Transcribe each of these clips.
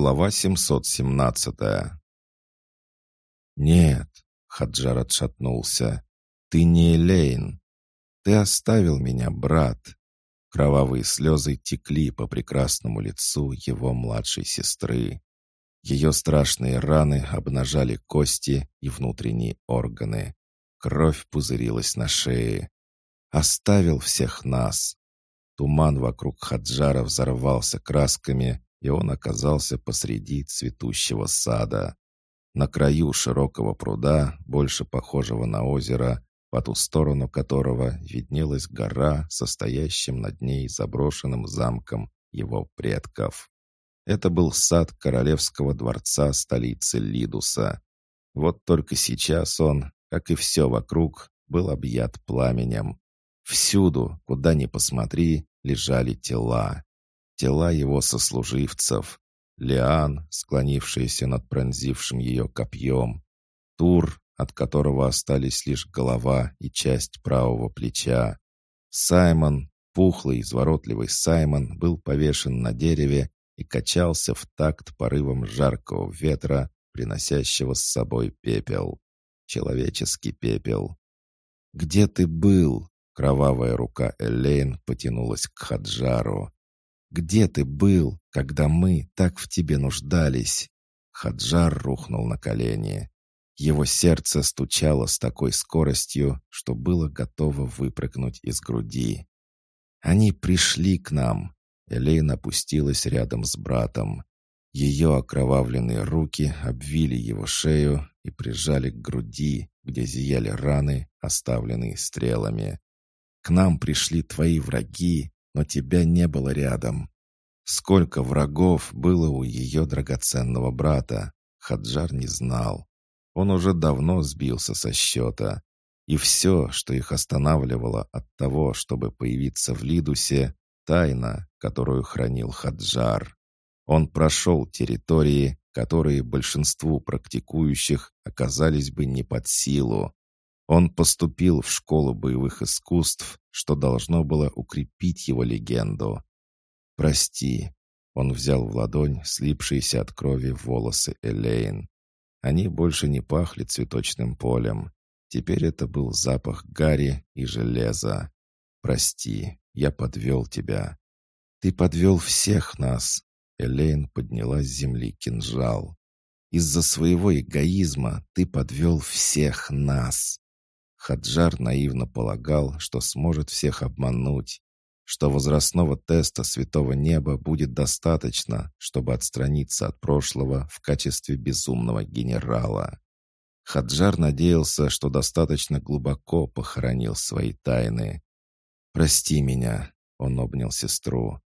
Глава 717 «Нет», — Хаджар отшатнулся, — «ты не Элейн. Ты оставил меня, брат». Кровавые слезы текли по прекрасному лицу его младшей сестры. Ее страшные раны обнажали кости и внутренние органы. Кровь пузырилась на шее. «Оставил всех нас». Туман вокруг Хаджара взорвался красками, и он оказался посреди цветущего сада. На краю широкого пруда, больше похожего на озеро, по ту сторону которого виднелась гора, состоящим над ней заброшенным замком его предков. Это был сад королевского дворца столицы Лидуса. Вот только сейчас он, как и все вокруг, был объят пламенем. Всюду, куда ни посмотри, лежали тела тела его сослуживцев, Лиан, склонившаяся над пронзившим ее копьем, Тур, от которого остались лишь голова и часть правого плеча, Саймон, пухлый, изворотливый Саймон, был повешен на дереве и качался в такт порывом жаркого ветра, приносящего с собой пепел. Человеческий пепел. «Где ты был?» Кровавая рука Элейн потянулась к Хаджару. Где ты был, когда мы так в тебе нуждались?» Хаджар рухнул на колени. Его сердце стучало с такой скоростью, что было готово выпрыгнуть из груди. «Они пришли к нам!» Элейн опустилась рядом с братом. Ее окровавленные руки обвили его шею и прижали к груди, где зияли раны, оставленные стрелами. «К нам пришли твои враги, но тебя не было рядом. Сколько врагов было у ее драгоценного брата, Хаджар не знал. Он уже давно сбился со счета. И все, что их останавливало от того, чтобы появиться в Лидусе, тайна, которую хранил Хаджар. Он прошел территории, которые большинству практикующих оказались бы не под силу. Он поступил в школу боевых искусств, что должно было укрепить его легенду. «Прости». Он взял в ладонь слипшиеся от крови волосы Элейн. Они больше не пахли цветочным полем. Теперь это был запах гари и железа. «Прости, я подвел тебя». «Ты подвел всех нас!» Элейн подняла с земли кинжал. «Из-за своего эгоизма ты подвел всех нас!» Хаджар наивно полагал, что сможет всех обмануть, что возрастного теста святого неба будет достаточно, чтобы отстраниться от прошлого в качестве безумного генерала. Хаджар надеялся, что достаточно глубоко похоронил свои тайны. «Прости меня», — он обнял сестру.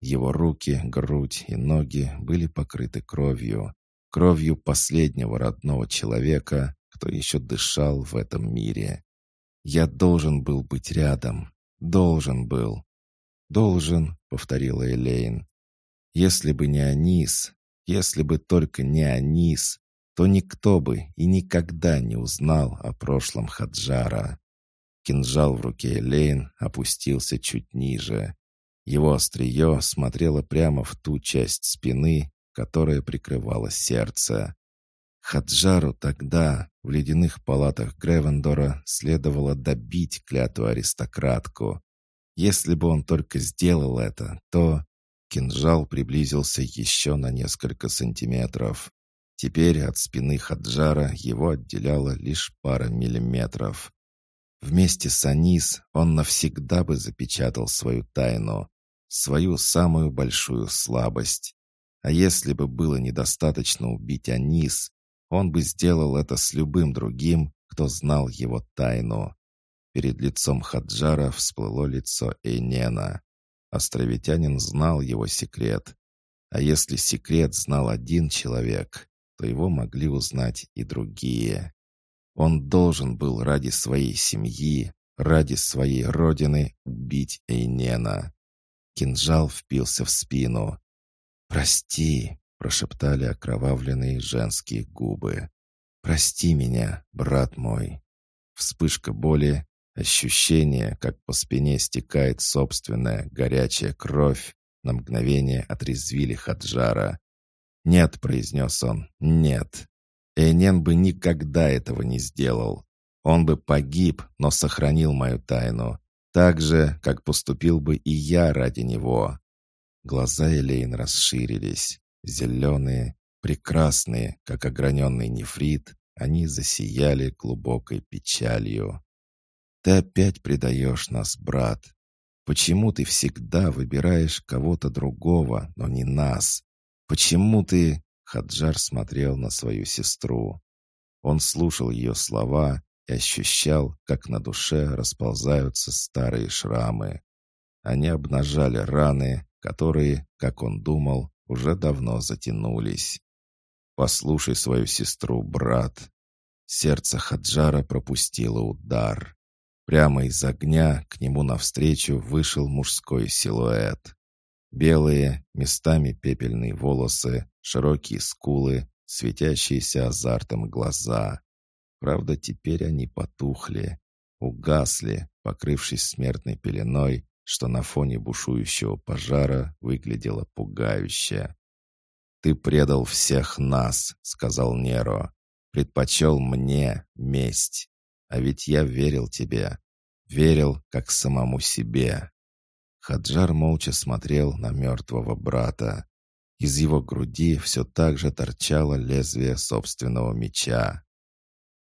Его руки, грудь и ноги были покрыты кровью, кровью последнего родного человека, кто еще дышал в этом мире. Я должен был быть рядом. Должен был. «Должен», — повторила Элейн. «Если бы не Анис, если бы только не Анис, то никто бы и никогда не узнал о прошлом Хаджара». Кинжал в руке Элейн опустился чуть ниже. Его острие смотрело прямо в ту часть спины, которая прикрывала сердце. Хаджару тогда, в ледяных палатах Гревендора, следовало добить клятую аристократку. Если бы он только сделал это, то... Кинжал приблизился еще на несколько сантиметров. Теперь от спины Хаджара его отделяла лишь пара миллиметров. Вместе с Анис он навсегда бы запечатал свою тайну, свою самую большую слабость. А если бы было недостаточно убить Анис, он бы сделал это с любым другим, кто знал его тайну. Перед лицом Хаджара всплыло лицо Эйнена. Островитянин знал его секрет. А если секрет знал один человек, то его могли узнать и другие. Он должен был ради своей семьи, ради своей родины убить Эйнена. Кинжал впился в спину. «Прости», прошептали окровавленные женские губы. «Прости меня, брат мой». Вспышка боли, ощущение, как по спине стекает собственная горячая кровь, на мгновение отрезвили Хаджара. «Нет», — произнес он, — «нет». Эйнен бы никогда этого не сделал. Он бы погиб, но сохранил мою тайну. Так же, как поступил бы и я ради него. Глаза Элейн расширились. Зеленые, прекрасные, как ограненный нефрит, они засияли глубокой печалью. «Ты опять предаешь нас, брат. Почему ты всегда выбираешь кого-то другого, но не нас? Почему ты...» Хаджар смотрел на свою сестру. Он слушал ее слова и ощущал, как на душе расползаются старые шрамы. Они обнажали раны, которые, как он думал, уже давно затянулись. «Послушай свою сестру, брат». Сердце Хаджара пропустило удар. Прямо из огня к нему навстречу вышел мужской силуэт. Белые, местами пепельные волосы, широкие скулы, светящиеся азартом глаза. Правда, теперь они потухли, угасли, покрывшись смертной пеленой, что на фоне бушующего пожара выглядело пугающе. «Ты предал всех нас», — сказал Неро. «Предпочел мне месть. А ведь я верил тебе. Верил, как самому себе». Хаджар молча смотрел на мертвого брата. Из его груди все так же торчало лезвие собственного меча.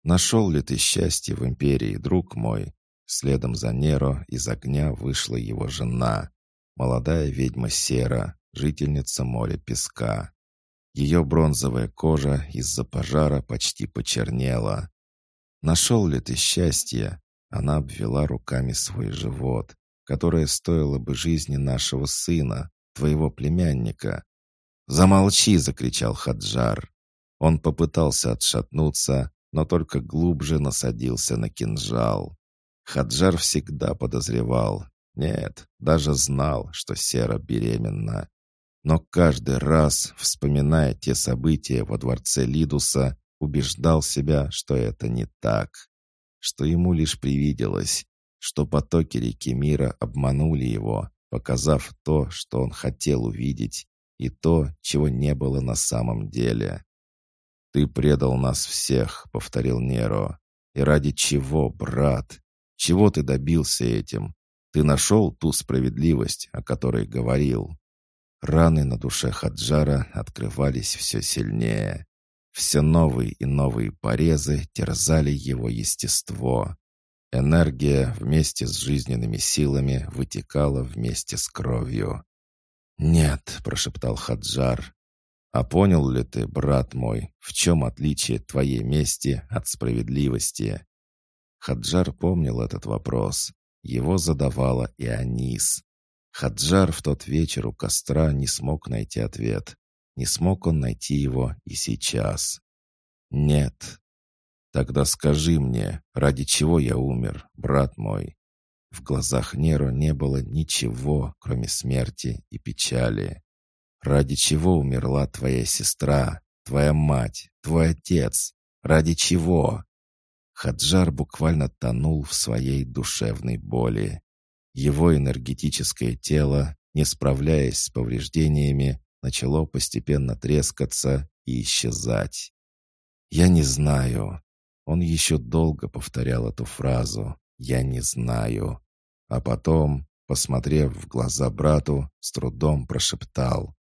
«Нашел ли ты счастье в империи, друг мой?» Следом за Неро из огня вышла его жена, молодая ведьма Сера, жительница моря песка. Ее бронзовая кожа из-за пожара почти почернела. «Нашел ли ты счастье?» Она обвела руками свой живот, которое стоило бы жизни нашего сына, твоего племянника. «Замолчи!» — закричал Хаджар. Он попытался отшатнуться, но только глубже насадился на кинжал. Хаджар всегда подозревал, нет, даже знал, что Сера беременна. Но каждый раз, вспоминая те события во дворце Лидуса, убеждал себя, что это не так, что ему лишь привиделось, что потоки реки мира обманули его, показав то, что он хотел увидеть, и то, чего не было на самом деле. «Ты предал нас всех», — повторил Неро. «И ради чего, брат? Чего ты добился этим? Ты нашел ту справедливость, о которой говорил?» Раны на душе Хаджара открывались все сильнее. Все новые и новые порезы терзали его естество. Энергия вместе с жизненными силами вытекала вместе с кровью. «Нет», — прошептал Хаджар, а понял ли ты, брат мой, в чем отличие твоей мести от справедливости?» Хаджар помнил этот вопрос. Его задавала и Анис. Хаджар в тот вечер у костра не смог найти ответ. Не смог он найти его и сейчас. «Нет». «Тогда скажи мне, ради чего я умер, брат мой?» В глазах Неро не было ничего, кроме смерти и печали. Ради чего умерла твоя сестра, твоя мать, твой отец? Ради чего?» Хаджар буквально тонул в своей душевной боли. Его энергетическое тело, не справляясь с повреждениями, начало постепенно трескаться и исчезать. «Я не знаю». Он еще долго повторял эту фразу «Я не знаю». А потом, посмотрев в глаза брату, с трудом прошептал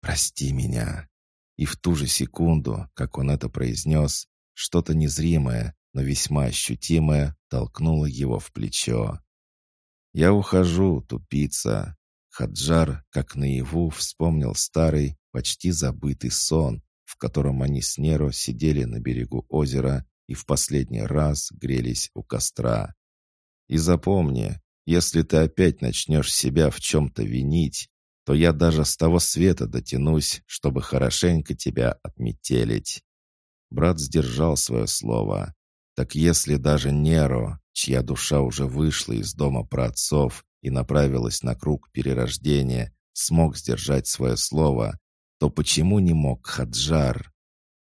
«Прости меня». И в ту же секунду, как он это произнес, что-то незримое, но весьма ощутимое толкнуло его в плечо. «Я ухожу, тупица». Хаджар, как наяву, вспомнил старый, почти забытый сон, в котором они с Неро сидели на берегу озера и в последний раз грелись у костра. «И запомни, если ты опять начнешь себя в чем-то винить, то я даже с того света дотянусь, чтобы хорошенько тебя отметелить». Брат сдержал свое слово. Так если даже Неро, чья душа уже вышла из дома праотцов и направилась на круг перерождения, смог сдержать свое слово, то почему не мог Хаджар?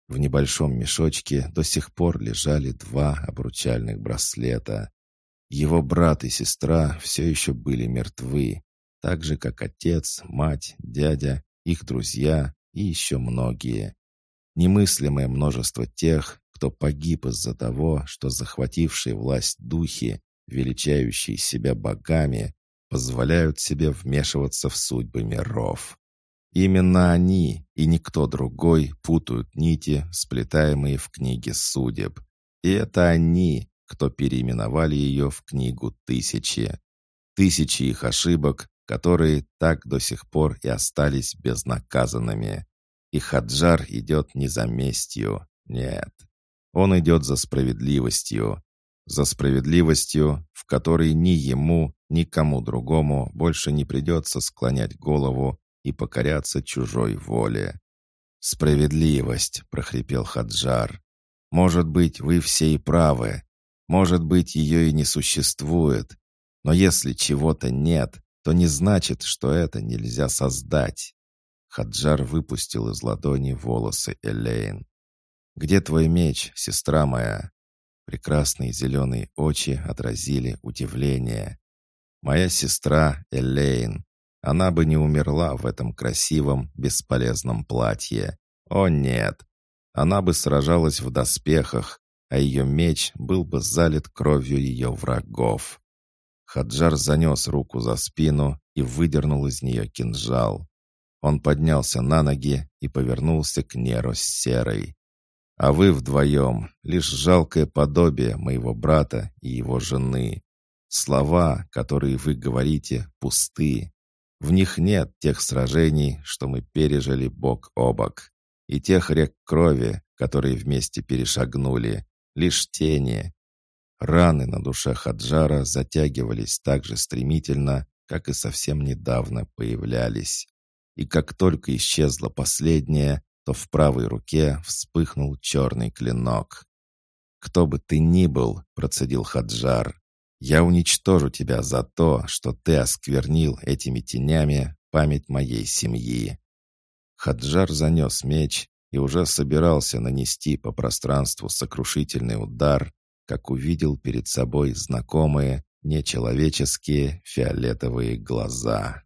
В небольшом мешочке до сих пор лежали два обручальных браслета. Его брат и сестра все еще были мертвы, так же, как отец, мать, дядя, их друзья и еще многие. Немыслимое множество тех, кто погиб из-за того, что захватившие власть духи, величающие себя богами, позволяют себе вмешиваться в судьбы миров. Именно они и никто другой путают нити, сплетаемые в книге судеб. И это они, кто переименовали ее в книгу «Тысячи». Тысячи их ошибок, которые так до сих пор и остались безнаказанными. И Хаджар идет не за местью, нет. Он идет за справедливостью. За справедливостью, в которой ни ему, ни кому другому больше не придется склонять голову и покоряться чужой воле. «Справедливость», — прохрипел Хаджар. «Может быть, вы все и правы. Может быть, ее и не существует. Но если чего-то нет, то не значит, что это нельзя создать». Хаджар выпустил из ладони волосы Элейн. «Где твой меч, сестра моя?» Прекрасные зеленые очи отразили удивление. «Моя сестра Элейн. Она бы не умерла в этом красивом, бесполезном платье. О нет! Она бы сражалась в доспехах, а ее меч был бы залит кровью ее врагов. Хаджар занес руку за спину и выдернул из нее кинжал. Он поднялся на ноги и повернулся к Неру с Серой. «А вы вдвоем — лишь жалкое подобие моего брата и его жены. Слова, которые вы говорите, пусты. В них нет тех сражений, что мы пережили бок о бок, и тех рек крови, которые вместе перешагнули, лишь тени. Раны на душе Хаджара затягивались так же стремительно, как и совсем недавно появлялись. И как только исчезла последняя, то в правой руке вспыхнул черный клинок. «Кто бы ты ни был», — процедил Хаджар, я уничтожу тебя за то, что ты осквернил этими тенями память моей семьи». Хаджар занес меч и уже собирался нанести по пространству сокрушительный удар, как увидел перед собой знакомые, нечеловеческие фиолетовые глаза.